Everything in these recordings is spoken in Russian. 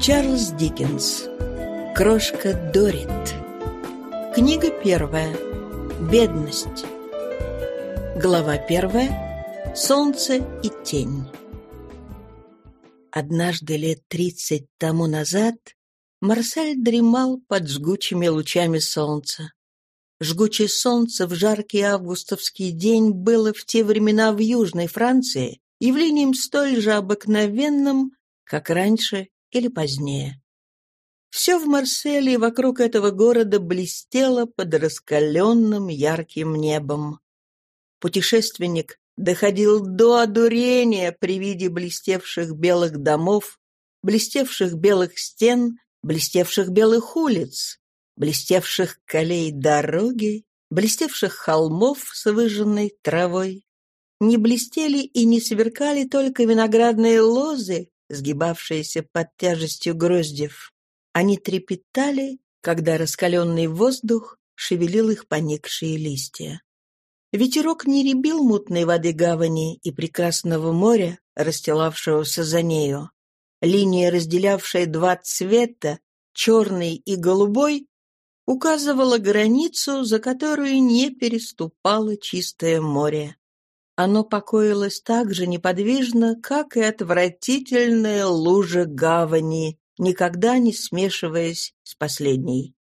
Чарльз Диккенс. Крошка Дорит. Книга первая. Бедность. Глава первая. Солнце и тень. Однажды лет тридцать тому назад Марсель дремал под жгучими лучами солнца. Жгучее солнце в жаркий августовский день было в те времена в Южной Франции явлением столь же обыкновенным, как раньше или позднее. Все в Марселе и вокруг этого города блестело под раскаленным ярким небом. Путешественник доходил до одурения при виде блестевших белых домов, блестевших белых стен, блестевших белых улиц, блестевших колей дороги, блестевших холмов с выжженной травой. Не блестели и не сверкали только виноградные лозы, сгибавшиеся под тяжестью гроздев. Они трепетали, когда раскаленный воздух шевелил их поникшие листья. Ветерок не ребил мутной воды гавани и прекрасного моря, расстилавшегося за нею. Линия, разделявшая два цвета, черный и голубой, указывала границу, за которую не переступало чистое море. Оно покоилось так же неподвижно, как и отвратительная лужа гавани, никогда не смешиваясь с последней.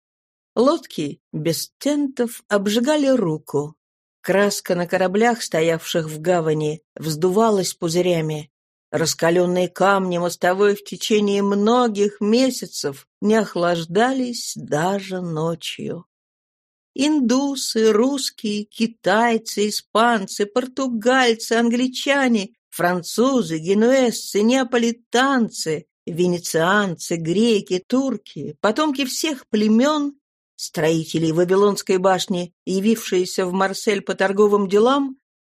Лодки без тентов обжигали руку. Краска на кораблях, стоявших в гавани, вздувалась пузырями. Раскаленные камни мостовой в течение многих месяцев не охлаждались даже ночью. Индусы, русские, китайцы, испанцы, португальцы, англичане, французы, генуэзцы, неаполитанцы, венецианцы, греки, турки, потомки всех племен, строители Вавилонской башни, явившиеся в Марсель по торговым делам,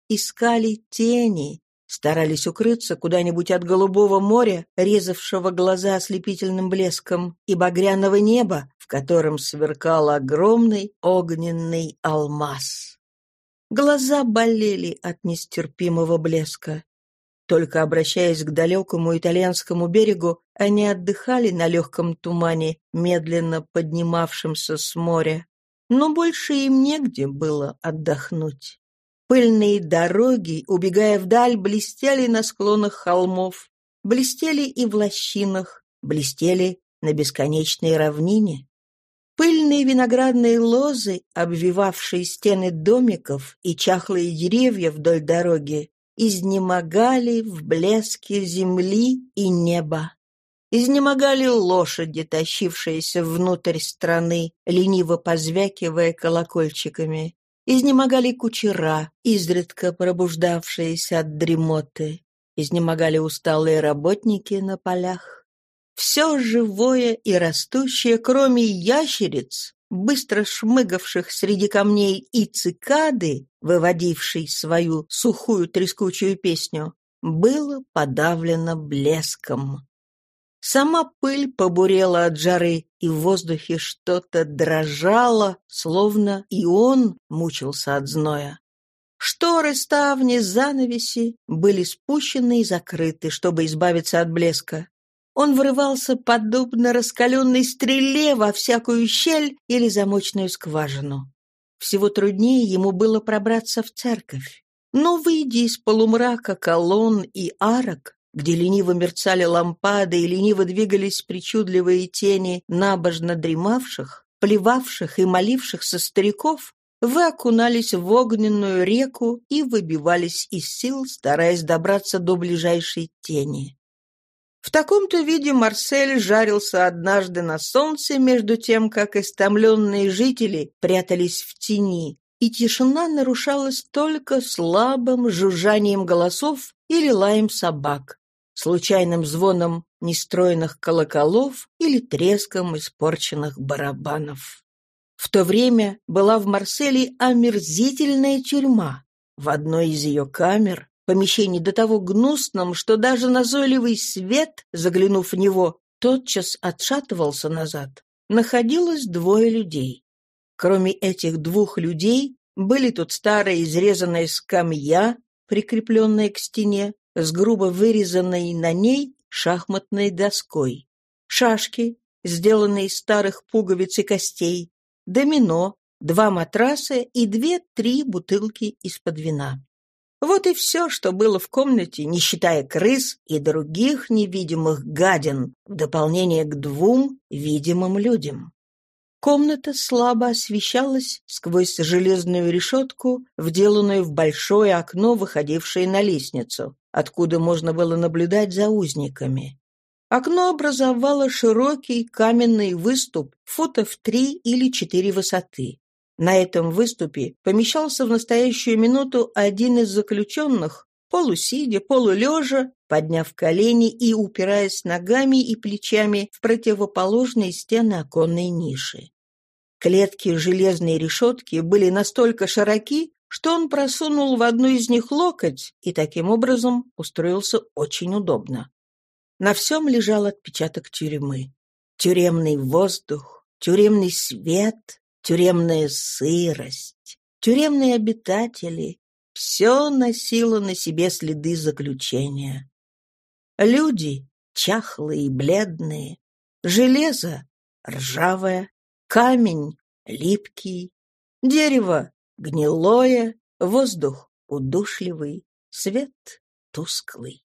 искали тени, старались укрыться куда-нибудь от голубого моря, резавшего глаза ослепительным блеском, и багряного неба, в котором сверкал огромный огненный алмаз. Глаза болели от нестерпимого блеска. Только обращаясь к далекому итальянскому берегу, они отдыхали на легком тумане, медленно поднимавшемся с моря. Но больше им негде было отдохнуть. Пыльные дороги, убегая вдаль, блестели на склонах холмов, блестели и в лощинах, блестели на бесконечной равнине. Пыльные виноградные лозы, обвивавшие стены домиков и чахлые деревья вдоль дороги, изнемогали в блеске земли и неба. Изнемогали лошади, тащившиеся внутрь страны, лениво позвякивая колокольчиками. Изнемогали кучера, изредка пробуждавшиеся от дремоты. Изнемогали усталые работники на полях. Все живое и растущее, кроме ящериц, быстро шмыгавших среди камней и цикады, выводившей свою сухую трескучую песню, было подавлено блеском. Сама пыль побурела от жары, и в воздухе что-то дрожало, словно и он мучился от зноя. Шторы, ставни, занавеси были спущены и закрыты, чтобы избавиться от блеска. Он врывался подобно раскаленной стреле во всякую щель или замочную скважину. Всего труднее ему было пробраться в церковь. Но, выйдя из полумрака колонн и арок, где лениво мерцали лампады и лениво двигались причудливые тени набожно дремавших, плевавших и молившихся стариков, вы окунались в огненную реку и выбивались из сил, стараясь добраться до ближайшей тени. В таком-то виде Марсель жарился однажды на солнце, между тем, как истомленные жители прятались в тени, и тишина нарушалась только слабым жужжанием голосов или лаем собак, случайным звоном нестроенных колоколов или треском испорченных барабанов. В то время была в Марселе омерзительная тюрьма. В одной из ее камер помещении до того гнусном, что даже назойливый свет, заглянув в него, тотчас отшатывался назад. Находилось двое людей. Кроме этих двух людей были тут старая изрезанная скамья, прикрепленная к стене, с грубо вырезанной на ней шахматной доской. шашки, сделанные из старых пуговиц и костей, домино, два матраса и две-три бутылки из-под вина. Вот и все, что было в комнате, не считая крыс и других невидимых гадин, в дополнение к двум видимым людям. Комната слабо освещалась сквозь железную решетку, вделанную в большое окно, выходившее на лестницу, откуда можно было наблюдать за узниками. Окно образовало широкий каменный выступ футов три или четыре высоты. На этом выступе помещался в настоящую минуту один из заключенных, полусидя, полулежа, подняв колени и упираясь ногами и плечами в противоположные стены оконной ниши. Клетки железной решетки были настолько широки, что он просунул в одну из них локоть и таким образом устроился очень удобно. На всем лежал отпечаток тюрьмы. Тюремный воздух, тюремный свет, тюремная сырость, тюремные обитатели — все носило на себе следы заключения. Люди — чахлые и бледные, железо — ржавое, камень — липкий, дерево — гнилое, воздух — удушливый, свет — тусклый.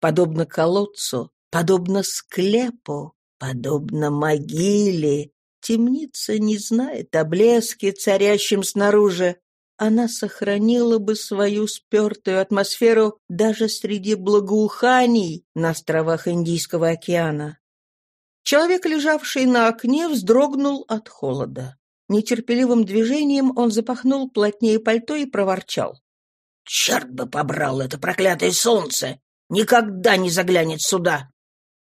Подобно колодцу, подобно склепу, подобно могиле. Темница не знает о блеске, царящем снаружи. Она сохранила бы свою спертую атмосферу даже среди благоуханий на островах Индийского океана. Человек, лежавший на окне, вздрогнул от холода. Нетерпеливым движением он запахнул плотнее пальто и проворчал. «Черт бы побрал это проклятое солнце! Никогда не заглянет сюда!»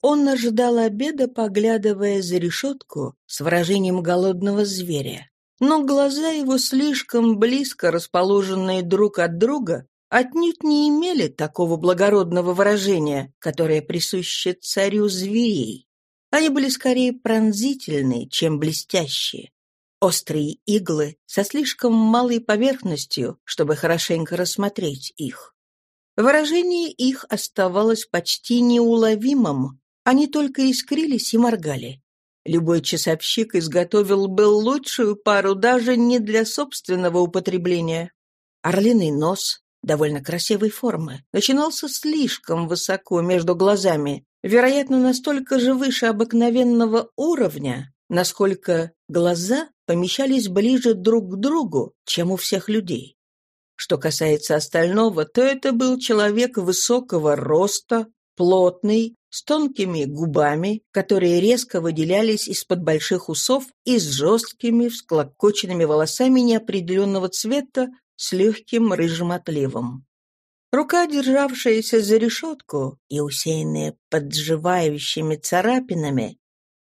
Он ожидал обеда, поглядывая за решетку с выражением голодного зверя. Но глаза его, слишком близко расположенные друг от друга, отнюдь не имели такого благородного выражения, которое присуще царю зверей. Они были скорее пронзительные, чем блестящие. Острые иглы со слишком малой поверхностью, чтобы хорошенько рассмотреть их. Выражение их оставалось почти неуловимым, они только искрились и моргали. Любой часовщик изготовил бы лучшую пару даже не для собственного употребления. Орлиный нос, довольно красивой формы, начинался слишком высоко между глазами, вероятно, настолько же выше обыкновенного уровня, насколько глаза помещались ближе друг к другу, чем у всех людей. Что касается остального, то это был человек высокого роста, плотный, с тонкими губами, которые резко выделялись из-под больших усов и с жесткими всклокоченными волосами неопределенного цвета с легким рыжим отливом. Рука, державшаяся за решетку и усеянная подживающими царапинами,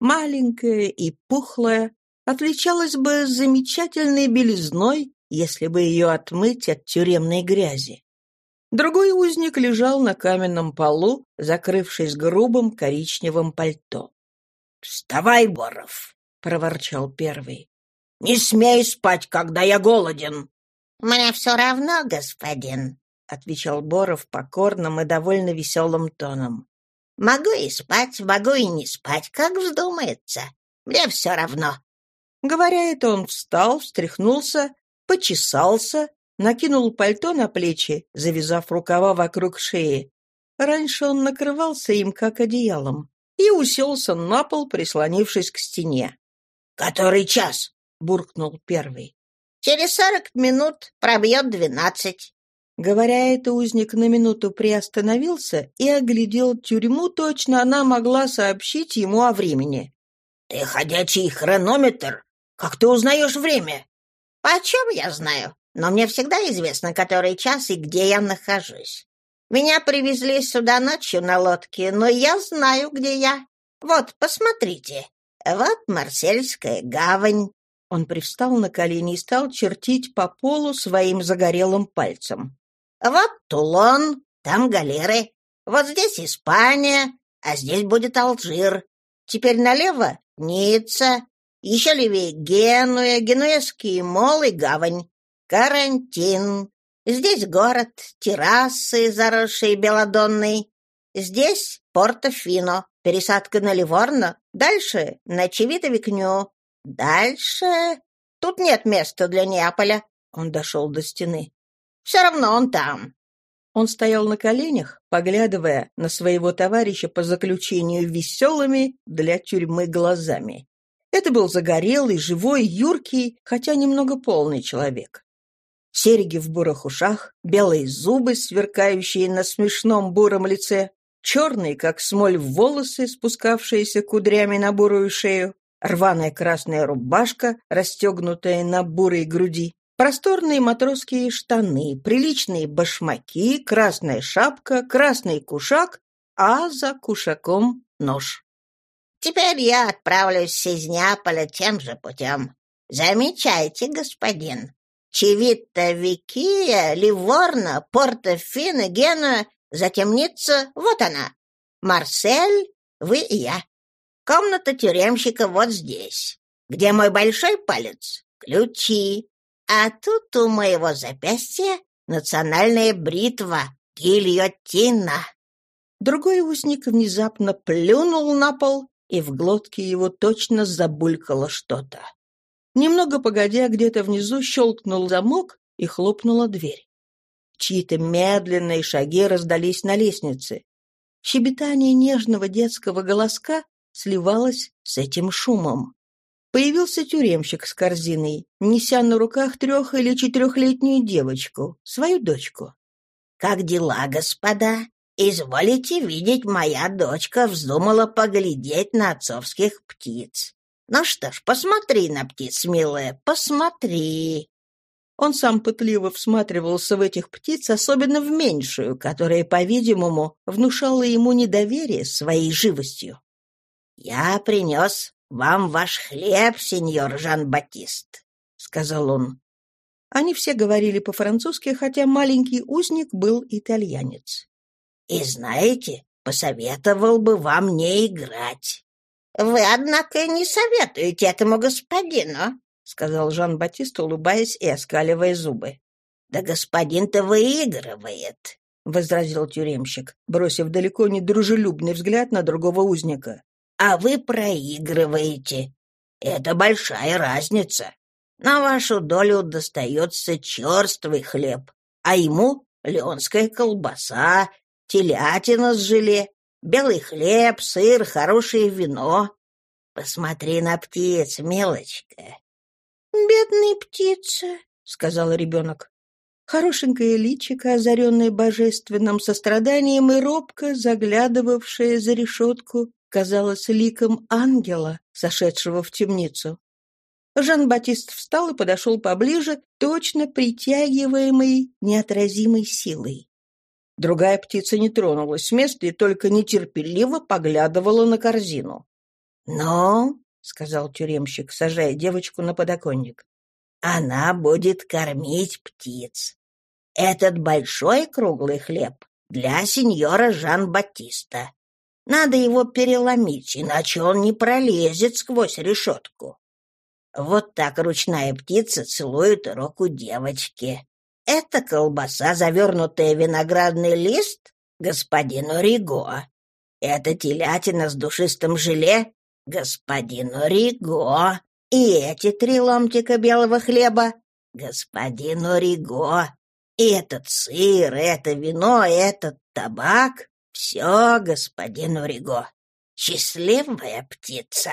маленькая и пухлая, отличалась бы замечательной белизной, если бы ее отмыть от тюремной грязи. Другой узник лежал на каменном полу, закрывшись грубым коричневым пальто. — Вставай, Боров! — проворчал первый. — Не смей спать, когда я голоден! — Мне все равно, господин, — отвечал Боров покорным и довольно веселым тоном. — Могу и спать, могу и не спать, как вздумается. Мне все равно. Говоря это, он встал, встряхнулся, почесался, накинул пальто на плечи, завязав рукава вокруг шеи. Раньше он накрывался им, как одеялом, и уселся на пол, прислонившись к стене. «Который час?» — буркнул первый. «Через сорок минут пробьет двенадцать». Говоря это, узник на минуту приостановился и оглядел тюрьму, точно она могла сообщить ему о времени. «Ты ходячий хронометр? Как ты узнаешь время?» «Почем я знаю? но мне всегда известно, который час и где я нахожусь. Меня привезли сюда ночью на лодке, но я знаю, где я. Вот, посмотрите. Вот Марсельская гавань». Он привстал на колени и стал чертить по полу своим загорелым пальцем. «Вот Тулон, там галеры. Вот здесь Испания, а здесь будет Алжир. Теперь налево — Ницца. Еще левее Генуя, Генуэзский мол и гавань. Карантин. Здесь город, террасы, заросшие белодонной. Здесь Портофино, пересадка на Ливорно, дальше на Чевито-Викню, дальше... Тут нет места для Неаполя. Он дошел до стены. Все равно он там. Он стоял на коленях, поглядывая на своего товарища по заключению веселыми для тюрьмы глазами. Это был загорелый, живой, юркий, хотя немного полный человек. Серьги в бурых ушах, белые зубы, сверкающие на смешном буром лице, черные, как смоль, волосы, спускавшиеся кудрями на бурую шею, рваная красная рубашка, расстегнутая на бурой груди, просторные матросские штаны, приличные башмаки, красная шапка, красный кушак, а за кушаком нож. «Теперь я отправлюсь из Неаполя тем же путем. Замечайте, господин. Чевитта Викия, Ливорно, Порто-Фино, Генуа, затем Ницца, вот она. Марсель, вы и я. Комната тюремщика вот здесь. Где мой большой палец? Ключи. А тут у моего запястья национальная бритва, гильотина. Другой узник внезапно плюнул на пол, и в глотке его точно забулькало что-то. Немного погодя, где-то внизу щелкнул замок и хлопнула дверь. Чьи-то медленные шаги раздались на лестнице. Щебетание нежного детского голоска сливалось с этим шумом. Появился тюремщик с корзиной, неся на руках трех- или четырехлетнюю девочку, свою дочку. «Как дела, господа? Изволите видеть, моя дочка вздумала поглядеть на отцовских птиц. Ну что ж, посмотри на птиц, милая, посмотри. Он сам пытливо всматривался в этих птиц, особенно в меньшую, которая, по-видимому, внушала ему недоверие своей живостью. «Я принес вам ваш хлеб, сеньор Жан-Батист», — сказал он. Они все говорили по-французски, хотя маленький узник был итальянец. «И знаете, посоветовал бы вам не играть. «Вы, однако, не советуете этому господину», — сказал Жан-Батист, улыбаясь и оскаливая зубы. «Да господин-то выигрывает», — возразил тюремщик, бросив далеко не дружелюбный взгляд на другого узника. «А вы проигрываете. Это большая разница. На вашу долю достается черствый хлеб, а ему — леонская колбаса, телятина с желе, Белый хлеб, сыр, хорошее вино. Посмотри на птиц, мелочка. — Бедные птицы, — сказал ребенок. Хорошенькое личико, озаренное божественным состраданием и робко заглядывавшее за решетку, казалось ликом ангела, сошедшего в темницу. Жан-Батист встал и подошел поближе, точно притягиваемый неотразимой силой. Другая птица не тронулась с места и только нетерпеливо поглядывала на корзину. «Ну, — сказал тюремщик, сажая девочку на подоконник, — она будет кормить птиц. Этот большой круглый хлеб для сеньора Жан-Батиста. Надо его переломить, иначе он не пролезет сквозь решетку. Вот так ручная птица целует руку девочки. Это колбаса, завернутая в виноградный лист, господину Риго. Это телятина с душистым желе, господину Риго. И эти три ломтика белого хлеба, господину Риго. И этот сыр, это вино, этот табак — все господину Риго. Счастливая птица.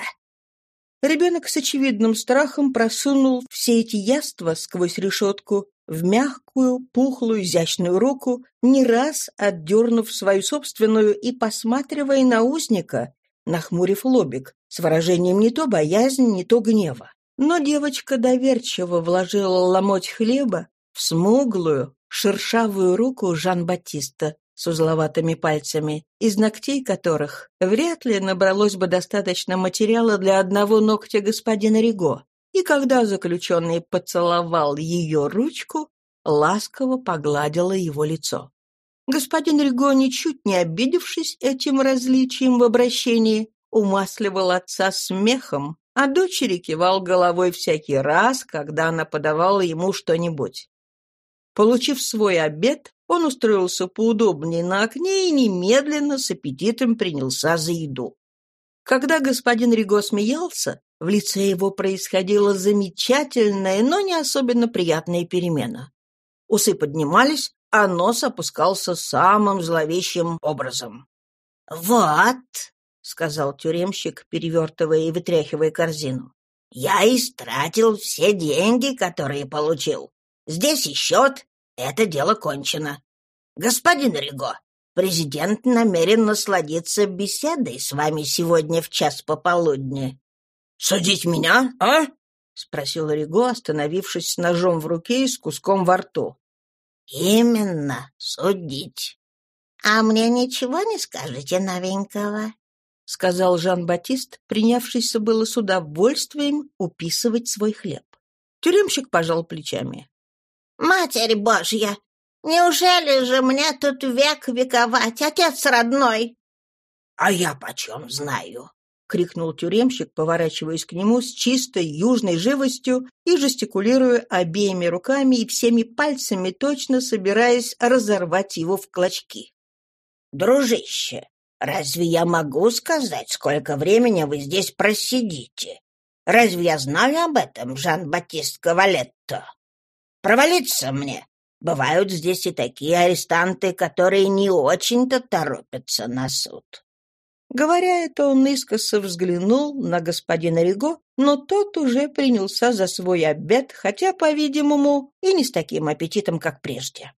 Ребенок с очевидным страхом просунул все эти яства сквозь решетку в мягкую, пухлую, изящную руку, не раз отдернув свою собственную и посматривая на узника, нахмурив лобик, с выражением не то боязни, не то гнева. Но девочка доверчиво вложила ломоть хлеба в смуглую, шершавую руку Жан-Батиста с узловатыми пальцами, из ногтей которых вряд ли набралось бы достаточно материала для одного ногтя господина Риго и когда заключенный поцеловал ее ручку, ласково погладила его лицо. Господин Риго, ничуть не обидевшись этим различием в обращении, умасливал отца смехом, а дочери кивал головой всякий раз, когда она подавала ему что-нибудь. Получив свой обед, он устроился поудобнее на окне и немедленно с аппетитом принялся за еду. Когда господин Риго смеялся, в лице его происходила замечательная, но не особенно приятная перемена. Усы поднимались, а нос опускался самым зловещим образом. «Вот», — сказал тюремщик, перевертывая и вытряхивая корзину, — «я истратил все деньги, которые получил. Здесь и счет, это дело кончено. Господин Риго, президент намерен насладиться беседой с вами сегодня в час пополудни». «Судить меня, а?» — спросил Риго, остановившись с ножом в руке и с куском во рту. «Именно, судить. А мне ничего не скажете новенького?» — сказал Жан-Батист, принявшийся было с удовольствием уписывать свой хлеб. Тюремщик пожал плечами. «Матерь Божья! Неужели же мне тут век вековать, отец родной?» «А я почем знаю?» — крикнул тюремщик, поворачиваясь к нему с чистой южной живостью и жестикулируя обеими руками и всеми пальцами, точно собираясь разорвать его в клочки. «Дружище, разве я могу сказать, сколько времени вы здесь просидите? Разве я знаю об этом, Жан-Батист Кавалетто? Провалиться мне! Бывают здесь и такие арестанты, которые не очень-то торопятся на суд». Говоря это, он искоса взглянул на господина Риго, но тот уже принялся за свой обед, хотя, по-видимому, и не с таким аппетитом, как прежде.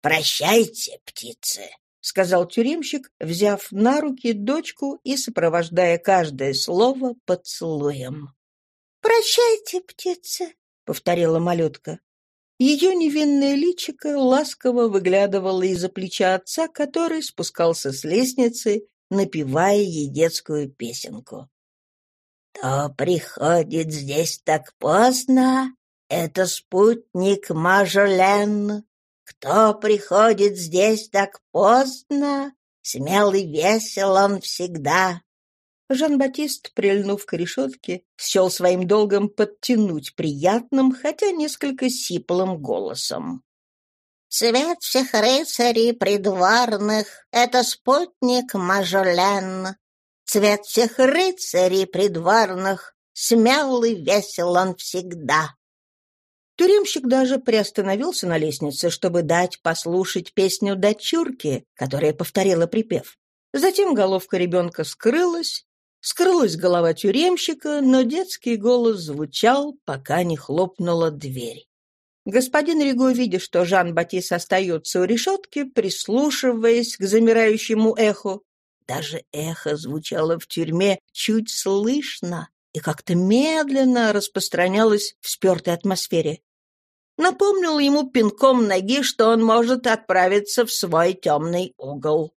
«Прощайте, птицы», — сказал тюремщик, взяв на руки дочку и сопровождая каждое слово поцелуем. «Прощайте, птицы», — повторила малютка. Ее невинное личико ласково выглядывало из-за плеча отца, который спускался с лестницы напевая ей детскую песенку. «Кто приходит здесь так поздно, это спутник Мажолен. Кто приходит здесь так поздно, смелый весел он всегда». Жан-Батист, прильнув к решетке, счел своим долгом подтянуть приятным, хотя несколько сиплым голосом. Цвет всех рыцарей придворных — это спутник Мажолен. Цвет всех рыцарей придворных — смелый, весел он всегда. Тюремщик даже приостановился на лестнице, чтобы дать послушать песню дочурки, которая повторила припев. Затем головка ребенка скрылась, скрылась голова тюремщика, но детский голос звучал, пока не хлопнула дверь. Господин Риго, видя, что Жан-Батис остается у решетки, прислушиваясь к замирающему эху, даже эхо звучало в тюрьме чуть слышно и как-то медленно распространялось в спертой атмосфере. Напомнил ему пинком ноги, что он может отправиться в свой темный угол.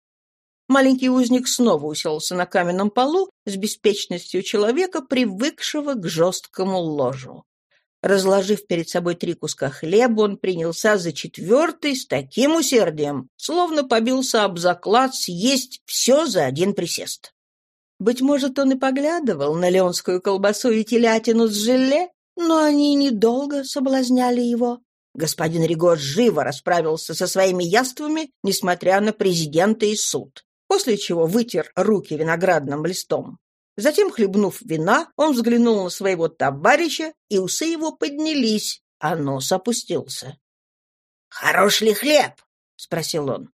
Маленький узник снова уселся на каменном полу с беспечностью человека, привыкшего к жесткому ложу. Разложив перед собой три куска хлеба, он принялся за четвертый с таким усердием, словно побился об заклад съесть все за один присест. Быть может, он и поглядывал на леонскую колбасу и телятину с желе, но они недолго соблазняли его. Господин Риго живо расправился со своими яствами, несмотря на президента и суд, после чего вытер руки виноградным листом. Затем, хлебнув вина, он взглянул на своего товарища, и усы его поднялись, а нос опустился. «Хорош ли хлеб?» — спросил он.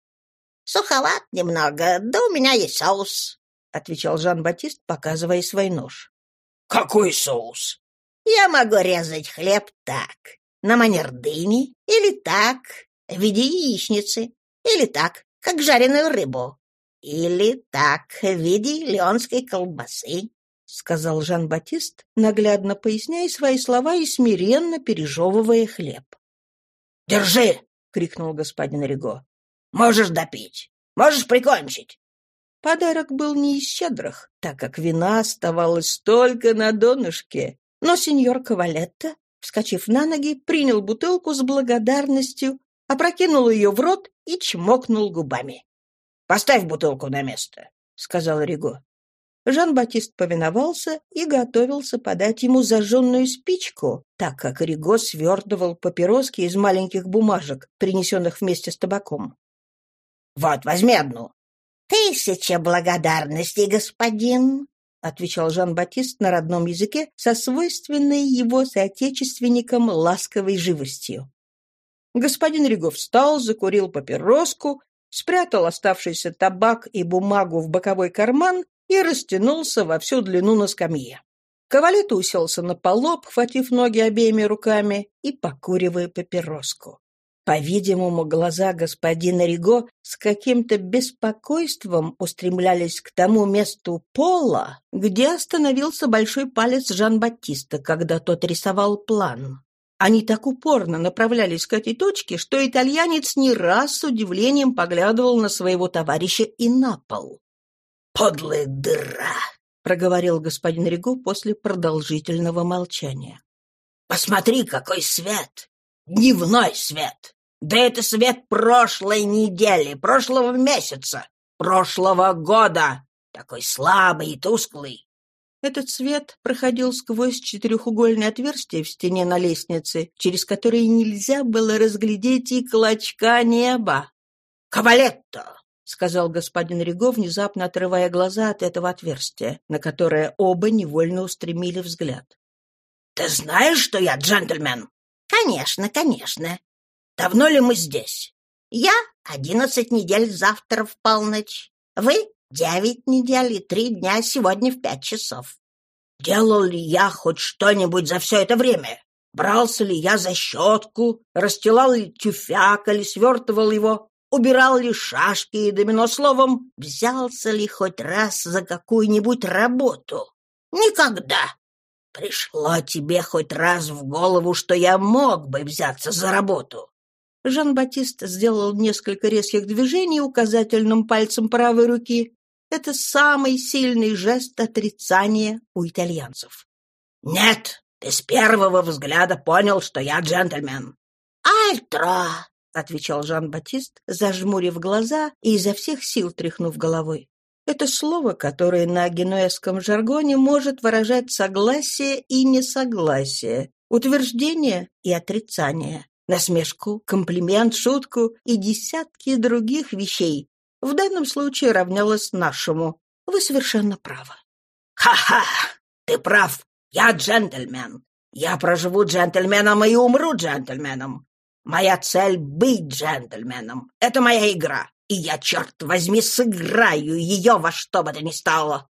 «Суховат немного, да у меня есть соус», — отвечал Жан-Батист, показывая свой нож. «Какой соус?» «Я могу резать хлеб так, на манер дыни, или так, в виде яичницы, или так, как жареную рыбу. «Или так, в виде леонской колбасы», — сказал Жан-Батист, наглядно поясняя свои слова и смиренно пережевывая хлеб. «Держи!» — крикнул господин Риго. «Можешь допить! Можешь прикончить!» Подарок был не из щедрых, так как вина оставалась только на донышке, но сеньор Кавалетто, вскочив на ноги, принял бутылку с благодарностью, опрокинул ее в рот и чмокнул губами. Поставь бутылку на место», — сказал Риго. Жан-Батист повиновался и готовился подать ему зажженную спичку, так как Риго свердывал папироски из маленьких бумажек, принесенных вместе с табаком. «Вот, возьми одну». «Тысяча благодарностей, господин», — отвечал Жан-Батист на родном языке со свойственной его соотечественникам ласковой живостью. Господин Ригов встал, закурил папироску, спрятал оставшийся табак и бумагу в боковой карман и растянулся во всю длину на скамье. Кавалет уселся на полу, обхватив ноги обеими руками и покуривая папироску. По-видимому, глаза господина Риго с каким-то беспокойством устремлялись к тому месту пола, где остановился большой палец Жан-Батиста, когда тот рисовал план. Они так упорно направлялись к этой точке, что итальянец не раз с удивлением поглядывал на своего товарища и на пол. «Подлая дыра!» — проговорил господин Риго после продолжительного молчания. «Посмотри, какой свет! Дневной свет! Да это свет прошлой недели, прошлого месяца, прошлого года. Такой слабый и тусклый. Этот свет проходил сквозь четырехугольное отверстие в стене на лестнице, через которое нельзя было разглядеть и клочка неба. «Кавалетто!» — сказал господин Риго, внезапно отрывая глаза от этого отверстия, на которое оба невольно устремили взгляд. «Ты знаешь, что я джентльмен?» «Конечно, конечно. Давно ли мы здесь? Я одиннадцать недель завтра в полночь. Вы девять недель и три дня сегодня в пять часов. Делал ли я хоть что-нибудь за все это время? Брался ли я за щетку, расстилал ли тюфяк или свертывал его, убирал ли шашки и домино словом, взялся ли хоть раз за какую-нибудь работу? Никогда. Пришло тебе хоть раз в голову, что я мог бы взяться за работу? Жан-Батист сделал несколько резких движений указательным пальцем правой руки. Это самый сильный жест отрицания у итальянцев. «Нет, ты с первого взгляда понял, что я джентльмен». «Альтро!» — отвечал Жан-Батист, зажмурив глаза и изо всех сил тряхнув головой. Это слово, которое на генуэзском жаргоне может выражать согласие и несогласие, утверждение и отрицание насмешку, комплимент, шутку и десятки других вещей. В данном случае равнялось нашему. Вы совершенно правы. «Ха-ха! Ты прав. Я джентльмен. Я проживу джентльменом и умру джентльменом. Моя цель — быть джентльменом. Это моя игра, и я, черт возьми, сыграю ее во что бы то ни стало».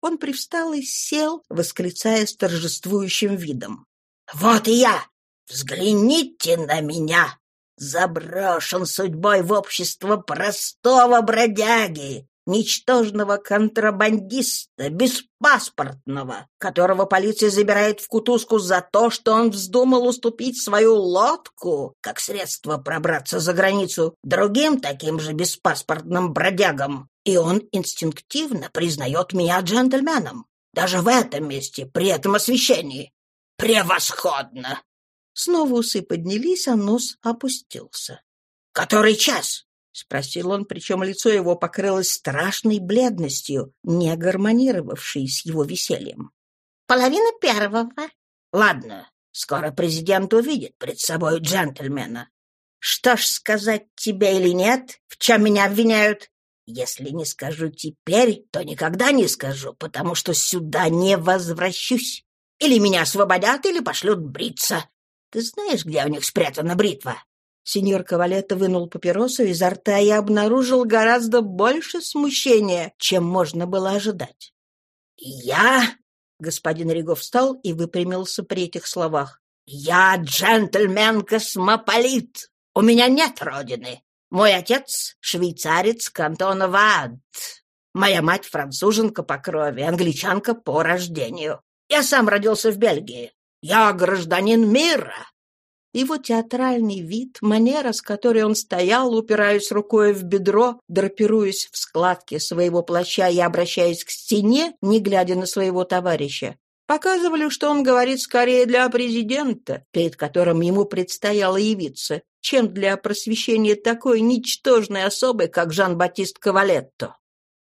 Он привстал и сел, восклицая с торжествующим видом. «Вот и я! Взгляните на меня! Заброшен судьбой в общество простого бродяги, ничтожного контрабандиста, беспаспортного, которого полиция забирает в кутузку за то, что он вздумал уступить свою лодку, как средство пробраться за границу, другим таким же беспаспортным бродягам. И он инстинктивно признает меня джентльменом. Даже в этом месте, при этом освещении. Превосходно! Снова усы поднялись, а нос опустился. «Который час?» — спросил он, причем лицо его покрылось страшной бледностью, не гармонировавшей с его весельем. «Половина первого». «Ладно, скоро президент увидит пред собой джентльмена. Что ж сказать тебе или нет, в чем меня обвиняют? Если не скажу теперь, то никогда не скажу, потому что сюда не возвращусь. Или меня освободят, или пошлют бриться. Ты знаешь, где у них спрятана бритва?» Сеньор Кавалетто вынул папиросу изо рта и обнаружил гораздо больше смущения, чем можно было ожидать. «Я...» — господин Ригов встал и выпрямился при этих словах. «Я джентльмен-космополит. У меня нет родины. Мой отец — швейцарец кантона Ваад. Моя мать — француженка по крови, англичанка по рождению. Я сам родился в Бельгии. Я гражданин мира!» Его театральный вид, манера, с которой он стоял, упираясь рукой в бедро, драпируясь в складке своего плаща и обращаясь к стене, не глядя на своего товарища, показывали, что он говорит скорее для президента, перед которым ему предстояло явиться, чем для просвещения такой ничтожной особы, как Жан-Батист Кавалетто.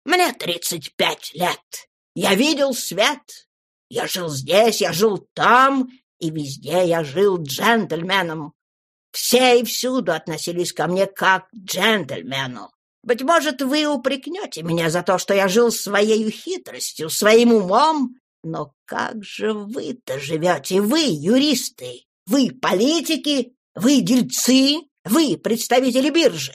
«Мне тридцать пять лет. Я видел свет, я жил здесь, я жил там, и везде я жил джентльменом. Все и всюду относились ко мне как к джентльмену. Быть может, вы упрекнете меня за то, что я жил своей хитростью, своим умом, но как же вы-то живете, вы, юристы, вы, политики, вы, дельцы, вы, представители биржи?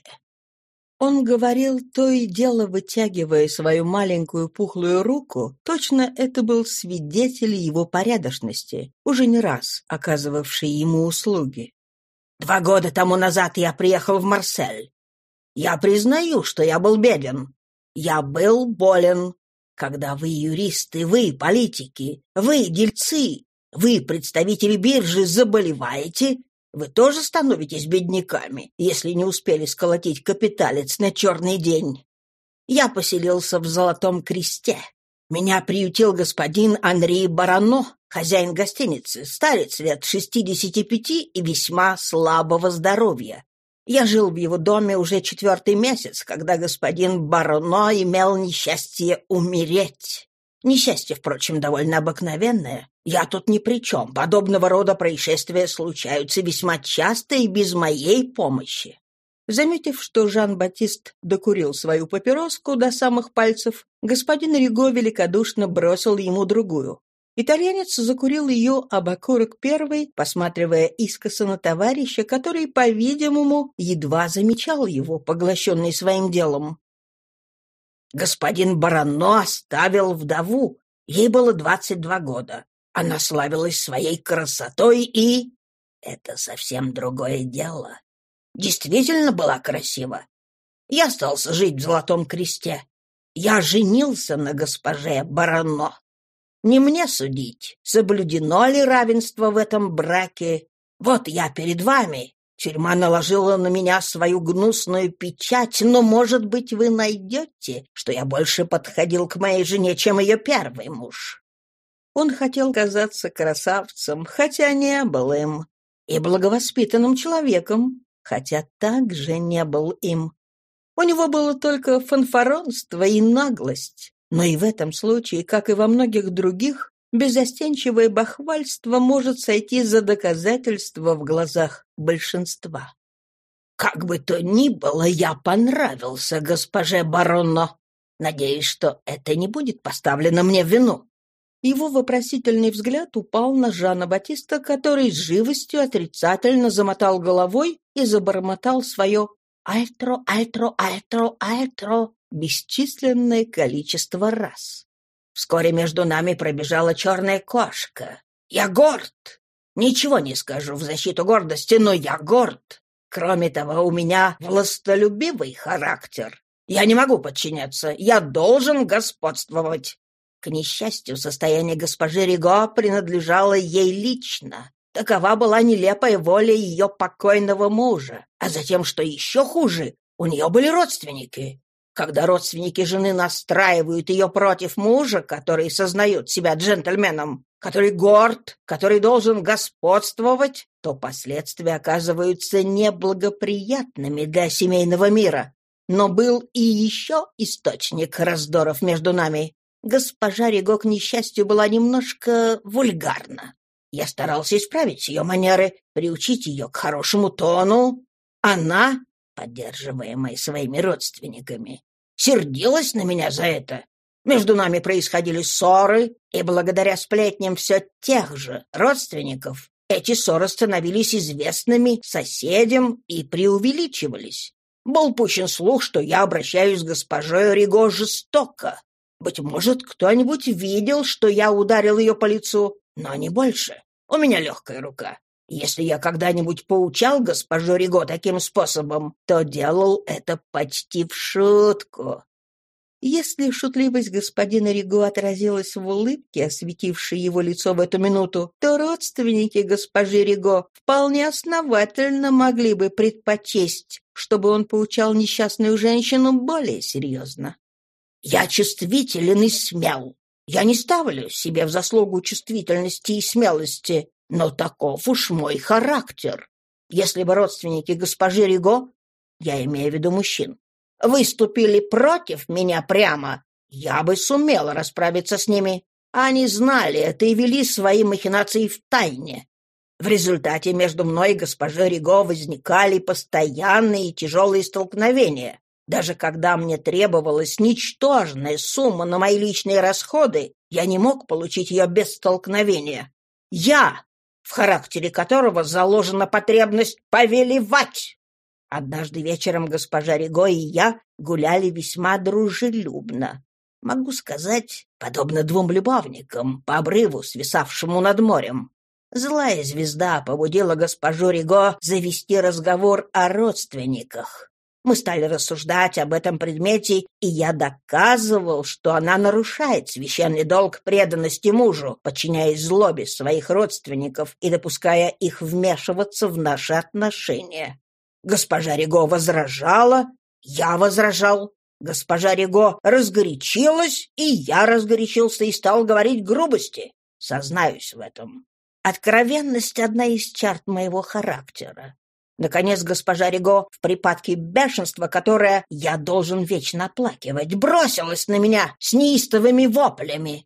Он говорил, то и дело вытягивая свою маленькую пухлую руку, точно это был свидетель его порядочности, уже не раз оказывавший ему услуги. «Два года тому назад я приехал в Марсель. Я признаю, что я был беден. Я был болен. Когда вы юристы, вы политики, вы дельцы, вы представители биржи заболеваете, вы тоже становитесь бедняками, если не успели сколотить капиталец на черный день. Я поселился в Золотом Кресте. Меня приютил господин Анри Барано, хозяин гостиницы, старец лет 65 и весьма слабого здоровья. Я жил в его доме уже четвертый месяц, когда господин Барано имел несчастье умереть. Несчастье, впрочем, довольно обыкновенное. Я тут ни при чем. Подобного рода происшествия случаются весьма часто и без моей помощи. Заметив, что Жан-Батист докурил свою папироску до самых пальцев, господин Риго великодушно бросил ему другую. Итальянец закурил ее об окурок первый, посматривая искоса на товарища, который, по-видимому, едва замечал его, поглощенный своим делом. Господин Барано оставил вдову. Ей было двадцать два года. Она славилась своей красотой и... Это совсем другое дело. Действительно была красива. Я остался жить в Золотом Кресте. Я женился на госпоже Барано. Не мне судить, соблюдено ли равенство в этом браке. Вот я перед вами, Тюрьма наложила на меня свою гнусную печать, но, может быть, вы найдете, что я больше подходил к моей жене, чем ее первый муж». Он хотел казаться красавцем, хотя не был им, и благовоспитанным человеком, хотя также не был им. У него было только фанфаронство и наглость, но и в этом случае, как и во многих других, безостенчивое бахвальство может сойти за доказательство в глазах большинства. «Как бы то ни было, я понравился госпоже Бароно. Надеюсь, что это не будет поставлено мне в вину». Его вопросительный взгляд упал на Жана Батиста, который с живостью отрицательно замотал головой и забормотал свое «альтро, альтро, альтро, альтро» бесчисленное количество раз. Вскоре между нами пробежала черная кошка. Я горд. Ничего не скажу в защиту гордости, но я горд. Кроме того, у меня властолюбивый характер. Я не могу подчиняться, я должен господствовать. К несчастью, состояние госпожи Риго принадлежало ей лично. Такова была нелепая воля ее покойного мужа. А затем, что еще хуже, у нее были родственники. Когда родственники жены настраивают ее против мужа, который сознает себя джентльменом, который горд, который должен господствовать, то последствия оказываются неблагоприятными для семейного мира. Но был и еще источник раздоров между нами. Госпожа Риго, к несчастью, была немножко вульгарна. Я старался исправить ее манеры, приучить ее к хорошему тону. Она, поддерживаемая своими родственниками, сердилась на меня за это. Между нами происходили ссоры, и благодаря сплетням все тех же родственников эти ссоры становились известными соседям и преувеличивались. Был пущен слух, что я обращаюсь с госпожой Риго жестоко. Быть может, кто-нибудь видел, что я ударил ее по лицу, но не больше. У меня легкая рука. Если я когда-нибудь поучал госпожу Риго таким способом, то делал это почти в шутку. Если шутливость господина Риго отразилась в улыбке, осветившей его лицо в эту минуту, то родственники госпожи Риго вполне основательно могли бы предпочесть, чтобы он поучал несчастную женщину более серьезно. «Я чувствителен и смел. Я не ставлю себе в заслугу чувствительности и смелости, но таков уж мой характер. Если бы родственники госпожи Риго, я имею в виду мужчин, выступили против меня прямо, я бы сумела расправиться с ними. Они знали это и вели свои махинации в тайне. В результате между мной и госпожой Риго возникали постоянные тяжелые столкновения. Даже когда мне требовалась ничтожная сумма на мои личные расходы, я не мог получить ее без столкновения. Я, в характере которого заложена потребность повелевать. Однажды вечером госпожа Риго и я гуляли весьма дружелюбно. Могу сказать, подобно двум любовникам по обрыву, свисавшему над морем. Злая звезда побудила госпожу Риго завести разговор о родственниках. Мы стали рассуждать об этом предмете, и я доказывал, что она нарушает священный долг преданности мужу, подчиняясь злобе своих родственников и допуская их вмешиваться в наши отношения. Госпожа Риго возражала, я возражал. Госпожа Риго разгорячилась, и я разгорячился и стал говорить грубости. Сознаюсь в этом. Откровенность — одна из черт моего характера. Наконец, госпожа Риго в припадке бешенства, которое я должен вечно оплакивать, бросилась на меня с неистовыми воплями.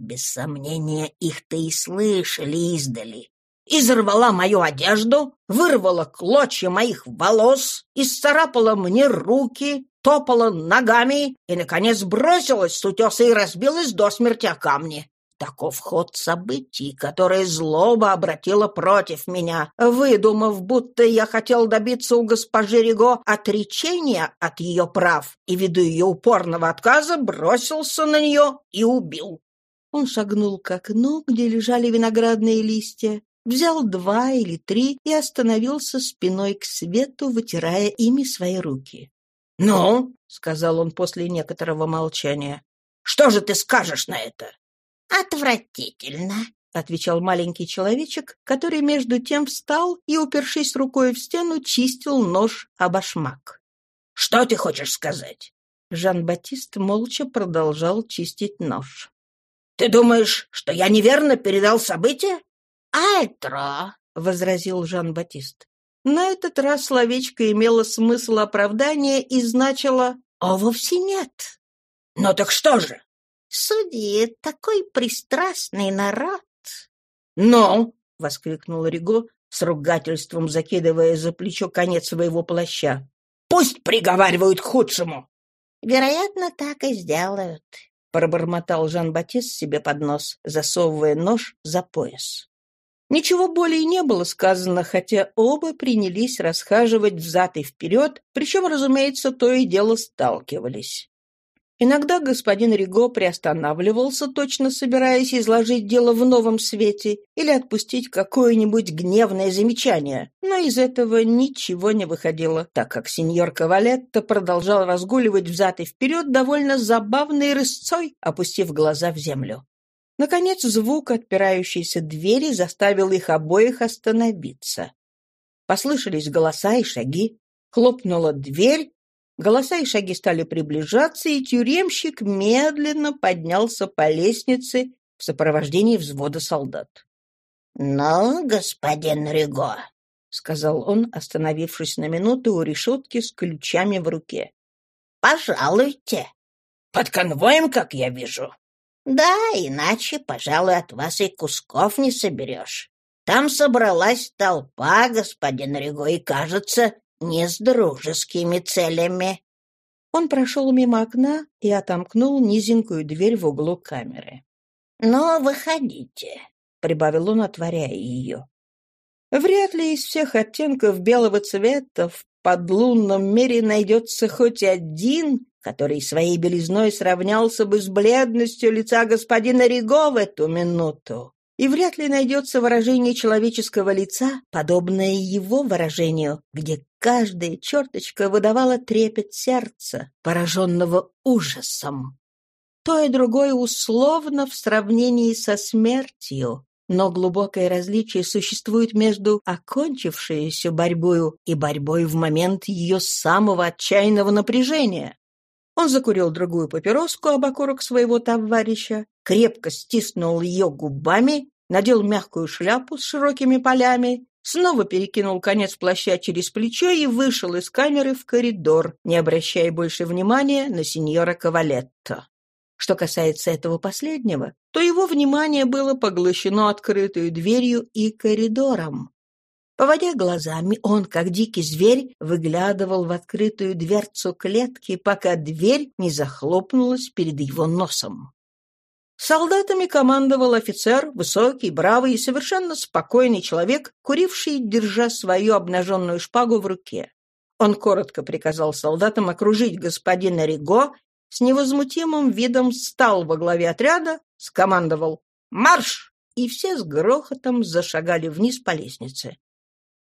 Без сомнения, их-то и слышали издали. Изорвала мою одежду, вырвала клочья моих волос, исцарапала мне руки, топала ногами и, наконец, бросилась с утеса и разбилась до смерти о камни. Таков ход событий, которое злоба обратила против меня, выдумав, будто я хотел добиться у госпожи Риго отречения от ее прав, и, ввиду ее упорного отказа, бросился на нее и убил. Он шагнул к окну, где лежали виноградные листья, взял два или три и остановился спиной к свету, вытирая ими свои руки. «Ну?» — сказал он после некоторого молчания. «Что же ты скажешь на это?» «Отвратительно», — отвечал маленький человечек, который между тем встал и, упершись рукой в стену, чистил нож башмак. «Что ты хочешь сказать?» Жан-Батист молча продолжал чистить нож. «Ты думаешь, что я неверно передал события?» «Альтро», — возразил Жан-Батист. На этот раз словечко имело смысл оправдания и значило «А вовсе нет». «Ну так что же?» Судьи — такой пристрастный народ. «Но!» — воскликнул Риго, с ругательством закидывая за плечо конец своего плаща. «Пусть приговаривают к худшему!» «Вероятно, так и сделают», — пробормотал Жан-Батист себе под нос, засовывая нож за пояс. Ничего более не было сказано, хотя оба принялись расхаживать взад и вперед, причем, разумеется, то и дело сталкивались. Иногда господин Риго приостанавливался, точно собираясь изложить дело в новом свете или отпустить какое-нибудь гневное замечание, но из этого ничего не выходило, так как сеньор Кавалетто продолжал разгуливать взад и вперед довольно забавной рысцой, опустив глаза в землю. Наконец звук отпирающейся двери заставил их обоих остановиться. Послышались голоса и шаги. Хлопнула дверь, Голоса и шаги стали приближаться, и тюремщик медленно поднялся по лестнице в сопровождении взвода солдат. «Ну, господин Риго», — сказал он, остановившись на минуту у решетки с ключами в руке. «Пожалуйте». «Под конвоем, как я вижу». «Да, иначе, пожалуй, от вас и кусков не соберешь. Там собралась толпа, господин Риго, и, кажется, не с дружескими целями. Он прошел мимо окна и отомкнул низенькую дверь в углу камеры. «Но выходите», — прибавил он, отворяя ее. Вряд ли из всех оттенков белого цвета в подлунном мире найдется хоть один, который своей белизной сравнялся бы с бледностью лица господина Риго в эту минуту и вряд ли найдется выражение человеческого лица, подобное его выражению, где каждая черточка выдавала трепет сердца, пораженного ужасом. То и другое условно в сравнении со смертью, но глубокое различие существует между окончившейся борьбою и борьбой в момент ее самого отчаянного напряжения. Он закурил другую папироску об окурок своего товарища, крепко стиснул ее губами, надел мягкую шляпу с широкими полями, снова перекинул конец плаща через плечо и вышел из камеры в коридор, не обращая больше внимания на сеньора Кавалетто. Что касается этого последнего, то его внимание было поглощено открытой дверью и коридором. Поводя глазами, он, как дикий зверь, выглядывал в открытую дверцу клетки, пока дверь не захлопнулась перед его носом. Солдатами командовал офицер, высокий, бравый и совершенно спокойный человек, куривший, держа свою обнаженную шпагу в руке. Он коротко приказал солдатам окружить господина Риго, с невозмутимым видом встал во главе отряда, скомандовал «Марш!» и все с грохотом зашагали вниз по лестнице.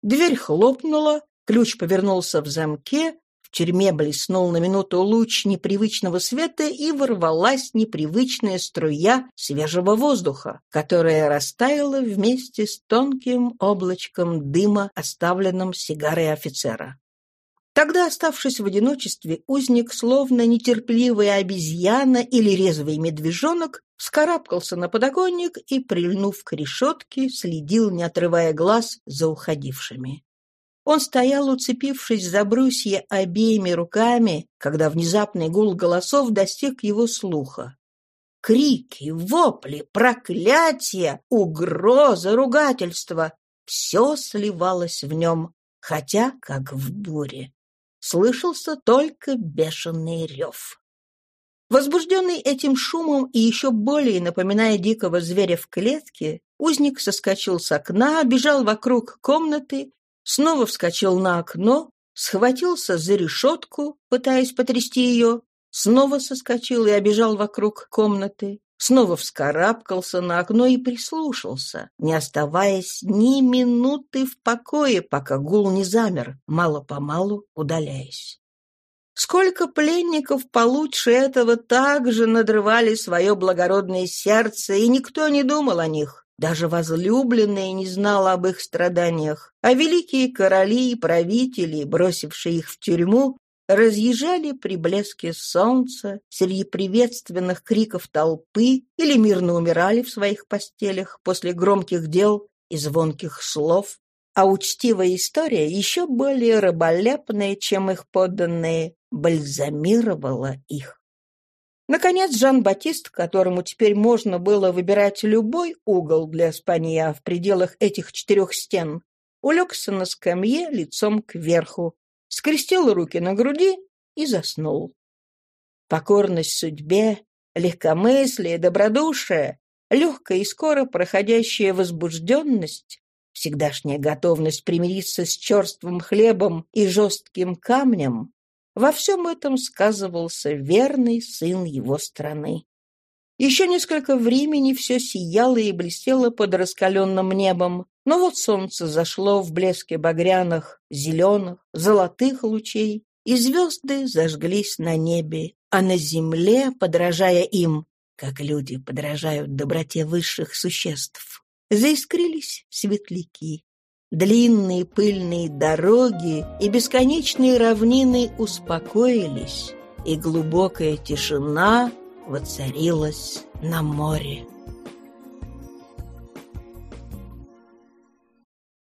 Дверь хлопнула, ключ повернулся в замке, тюрьме блеснул на минуту луч непривычного света и ворвалась непривычная струя свежего воздуха, которая растаяла вместе с тонким облачком дыма, оставленным сигарой офицера. Тогда, оставшись в одиночестве, узник, словно нетерпеливая обезьяна или резвый медвежонок, вскарабкался на подоконник и, прильнув к решетке, следил, не отрывая глаз, за уходившими. Он стоял, уцепившись за брусья обеими руками, когда внезапный гул голосов достиг его слуха. Крики, вопли, проклятия, угрозы, ругательства — все сливалось в нем, хотя как в буре. Слышался только бешеный рев. Возбужденный этим шумом и еще более напоминая дикого зверя в клетке, узник соскочил с окна, бежал вокруг комнаты, снова вскочил на окно, схватился за решетку, пытаясь потрясти ее, снова соскочил и обежал вокруг комнаты, снова вскарабкался на окно и прислушался, не оставаясь ни минуты в покое, пока гул не замер, мало-помалу удаляясь. Сколько пленников получше этого также надрывали свое благородное сердце, и никто не думал о них. Даже возлюбленные не знал об их страданиях, а великие короли и правители, бросившие их в тюрьму, разъезжали при блеске солнца среди приветственных криков толпы или мирно умирали в своих постелях после громких дел и звонких слов, а учтивая история, еще более раболепная, чем их подданные, бальзамировала их. Наконец, Жан-Батист, которому теперь можно было выбирать любой угол для спанья в пределах этих четырех стен, улегся на скамье лицом кверху, скрестил руки на груди и заснул. Покорность судьбе, легкомыслие, добродушие, легкая и скоро проходящая возбужденность, всегдашняя готовность примириться с черствым хлебом и жестким камнем, во всем этом сказывался верный сын его страны. Еще несколько времени все сияло и блестело под раскаленным небом, но вот солнце зашло в блеске багряных, зеленых, золотых лучей, и звезды зажглись на небе, а на земле, подражая им, как люди подражают доброте высших существ, заискрились светляки. Длинные пыльные дороги и бесконечные равнины успокоились, и глубокая тишина воцарилась на море.